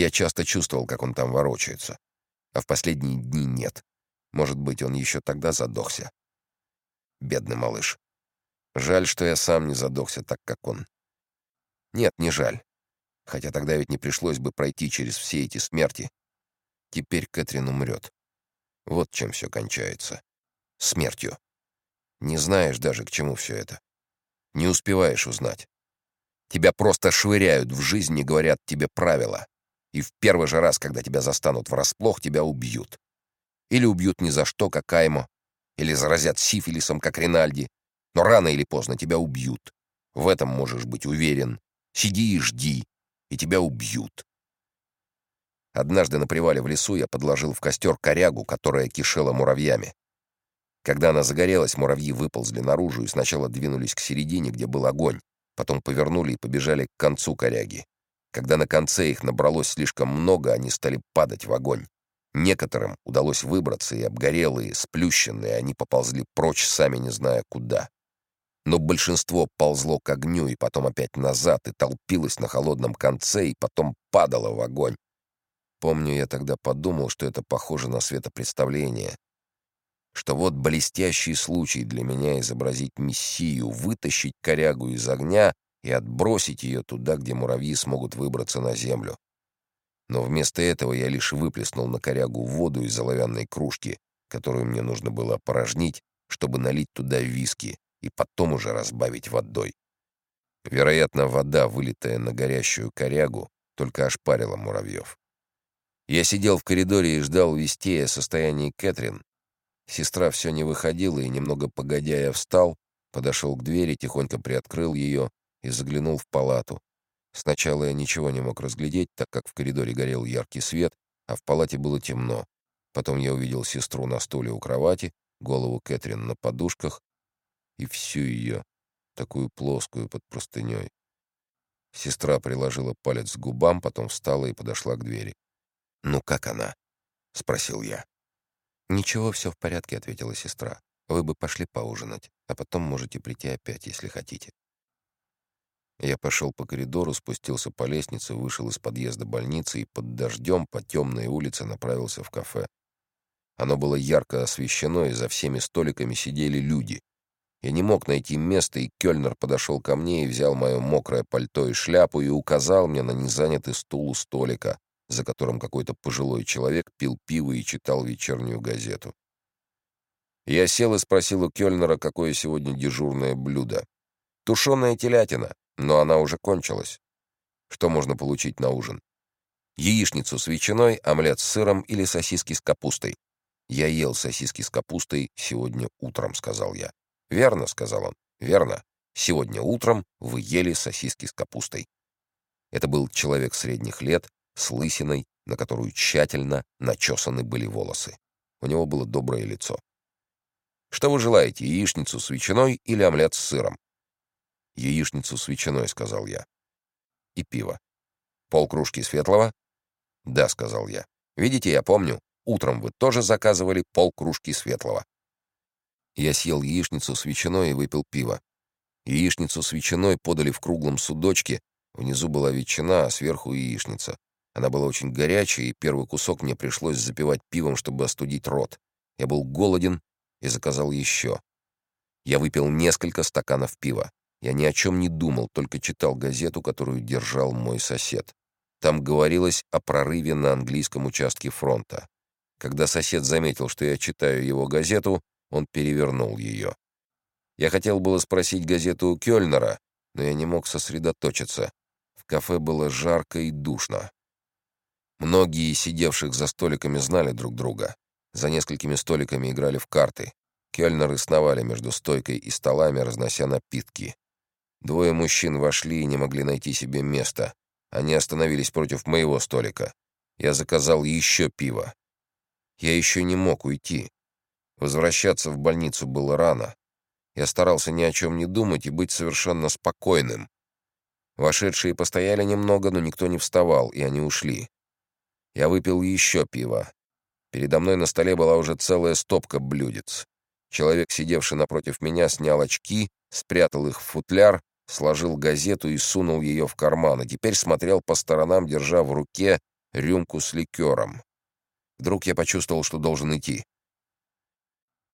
Я часто чувствовал, как он там ворочается. А в последние дни нет. Может быть, он еще тогда задохся. Бедный малыш. Жаль, что я сам не задохся так, как он. Нет, не жаль. Хотя тогда ведь не пришлось бы пройти через все эти смерти. Теперь Кэтрин умрет. Вот чем все кончается. Смертью. Не знаешь даже, к чему все это. Не успеваешь узнать. Тебя просто швыряют в жизнь и говорят тебе правила. И в первый же раз, когда тебя застанут врасплох, тебя убьют. Или убьют ни за что, как Аймо, или заразят сифилисом, как Ринальди. Но рано или поздно тебя убьют. В этом можешь быть уверен. Сиди и жди, и тебя убьют. Однажды на привале в лесу я подложил в костер корягу, которая кишела муравьями. Когда она загорелась, муравьи выползли наружу и сначала двинулись к середине, где был огонь, потом повернули и побежали к концу коряги. Когда на конце их набралось слишком много, они стали падать в огонь. Некоторым удалось выбраться, и обгорелые, сплющенные, они поползли прочь, сами не зная куда. Но большинство ползло к огню и потом опять назад, и толпилось на холодном конце, и потом падало в огонь. Помню, я тогда подумал, что это похоже на светопредставление, что вот блестящий случай для меня изобразить мессию, вытащить корягу из огня и отбросить ее туда, где муравьи смогут выбраться на землю. Но вместо этого я лишь выплеснул на корягу воду из оловянной кружки, которую мне нужно было опорожнить, чтобы налить туда виски и потом уже разбавить водой. Вероятно, вода, вылитая на горящую корягу, только ошпарила муравьев. Я сидел в коридоре и ждал вестей о состоянии Кэтрин. Сестра все не выходила, и немного погодя я встал, подошел к двери, тихонько приоткрыл ее и заглянул в палату. Сначала я ничего не мог разглядеть, так как в коридоре горел яркий свет, а в палате было темно. Потом я увидел сестру на стуле у кровати, голову Кэтрин на подушках и всю ее, такую плоскую под простыней. Сестра приложила палец к губам, потом встала и подошла к двери. «Ну как она?» — спросил я. «Ничего, все в порядке», — ответила сестра. «Вы бы пошли поужинать, а потом можете прийти опять, если хотите». Я пошел по коридору, спустился по лестнице, вышел из подъезда больницы и под дождем по темной улице направился в кафе. Оно было ярко освещено, и за всеми столиками сидели люди. Я не мог найти места, и Кёльнер подошел ко мне и взял мое мокрое пальто и шляпу и указал мне на незанятый стул у столика, за которым какой-то пожилой человек пил пиво и читал вечернюю газету. Я сел и спросил у Кёльнера, какое сегодня дежурное блюдо. «Тушеная телятина», но она уже кончилась. Что можно получить на ужин? Яичницу с ветчиной, омлет с сыром или сосиски с капустой. «Я ел сосиски с капустой сегодня утром», — сказал я. «Верно», — сказал он. «Верно. Сегодня утром вы ели сосиски с капустой». Это был человек средних лет, с лысиной, на которую тщательно начесаны были волосы. У него было доброе лицо. «Что вы желаете, яичницу с ветчиной или омлет с сыром?» «Яичницу с ветчиной», — сказал я. «И пиво». «Полкружки светлого?» «Да», — сказал я. «Видите, я помню. Утром вы тоже заказывали полкружки светлого». Я съел яичницу с ветчиной и выпил пиво. Яичницу с ветчиной подали в круглом судочке. Внизу была ветчина, а сверху яичница. Она была очень горячая, и первый кусок мне пришлось запивать пивом, чтобы остудить рот. Я был голоден и заказал еще. Я выпил несколько стаканов пива. Я ни о чем не думал, только читал газету, которую держал мой сосед. Там говорилось о прорыве на английском участке фронта. Когда сосед заметил, что я читаю его газету, он перевернул ее. Я хотел было спросить газету у Кёльнера, но я не мог сосредоточиться. В кафе было жарко и душно. Многие сидевших за столиками знали друг друга. За несколькими столиками играли в карты. Кёльнеры сновали между стойкой и столами, разнося напитки. Двое мужчин вошли и не могли найти себе места. Они остановились против моего столика. Я заказал еще пиво. Я еще не мог уйти. Возвращаться в больницу было рано. Я старался ни о чем не думать и быть совершенно спокойным. Вошедшие постояли немного, но никто не вставал, и они ушли. Я выпил еще пиво. Передо мной на столе была уже целая стопка блюдец. Человек, сидевший напротив меня, снял очки, спрятал их в футляр сложил газету и сунул ее в карман, и теперь смотрел по сторонам, держа в руке рюмку с ликером. Вдруг я почувствовал, что должен идти.